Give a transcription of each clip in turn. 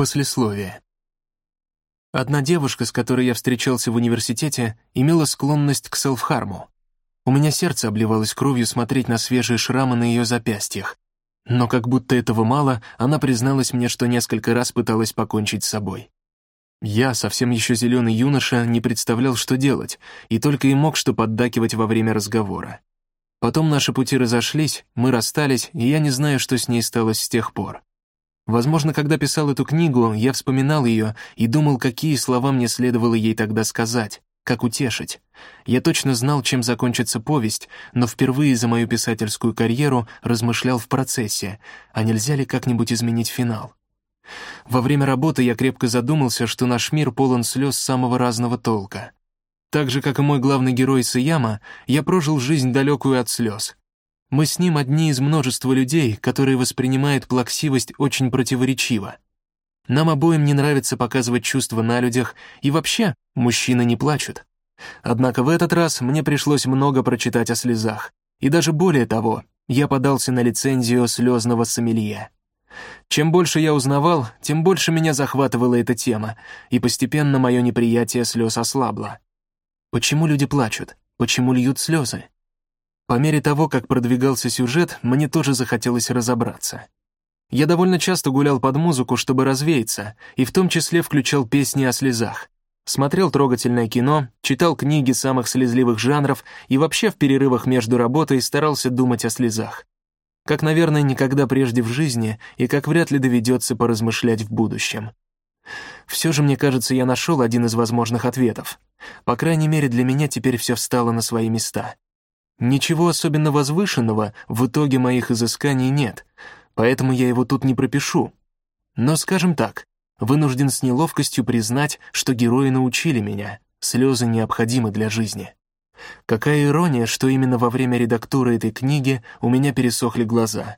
Послесловие. Одна девушка, с которой я встречался в университете, имела склонность к селфхарму. У меня сердце обливалось кровью смотреть на свежие шрамы на ее запястьях. Но как будто этого мало, она призналась мне, что несколько раз пыталась покончить с собой. Я, совсем еще зеленый юноша, не представлял, что делать, и только и мог что поддакивать во время разговора. Потом наши пути разошлись, мы расстались, и я не знаю, что с ней стало с тех пор. Возможно, когда писал эту книгу, я вспоминал ее и думал, какие слова мне следовало ей тогда сказать, как утешить. Я точно знал, чем закончится повесть, но впервые за мою писательскую карьеру размышлял в процессе, а нельзя ли как-нибудь изменить финал. Во время работы я крепко задумался, что наш мир полон слез самого разного толка. Так же, как и мой главный герой Саяма, я прожил жизнь далекую от слез — мы с ним одни из множества людей, которые воспринимают плаксивость очень противоречиво. Нам обоим не нравится показывать чувства на людях, и вообще мужчины не плачут. Однако в этот раз мне пришлось много прочитать о слезах, и даже более того, я подался на лицензию слезного сомелье. Чем больше я узнавал, тем больше меня захватывала эта тема, и постепенно мое неприятие слез ослабло. Почему люди плачут? Почему льют слезы? По мере того, как продвигался сюжет, мне тоже захотелось разобраться. Я довольно часто гулял под музыку, чтобы развеяться, и в том числе включал песни о слезах. Смотрел трогательное кино, читал книги самых слезливых жанров и вообще в перерывах между работой старался думать о слезах. Как, наверное, никогда прежде в жизни и как вряд ли доведется поразмышлять в будущем. Все же, мне кажется, я нашел один из возможных ответов. По крайней мере, для меня теперь все встало на свои места. Ничего особенно возвышенного в итоге моих изысканий нет, поэтому я его тут не пропишу. Но, скажем так, вынужден с неловкостью признать, что герои научили меня, слезы необходимы для жизни. Какая ирония, что именно во время редактуры этой книги у меня пересохли глаза.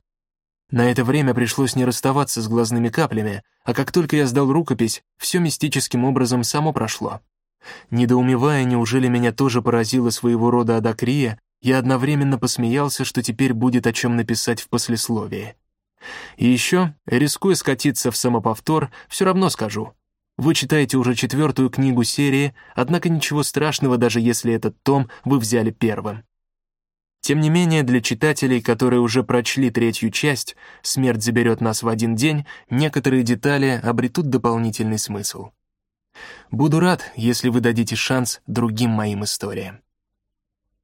На это время пришлось не расставаться с глазными каплями, а как только я сдал рукопись, все мистическим образом само прошло. Недоумевая, неужели меня тоже поразила своего рода адакрия, я одновременно посмеялся, что теперь будет о чем написать в послесловии. И еще, рискуя скатиться в самоповтор, все равно скажу. Вы читаете уже четвертую книгу серии, однако ничего страшного, даже если этот том вы взяли первым. Тем не менее, для читателей, которые уже прочли третью часть «Смерть заберет нас в один день», некоторые детали обретут дополнительный смысл. Буду рад, если вы дадите шанс другим моим историям.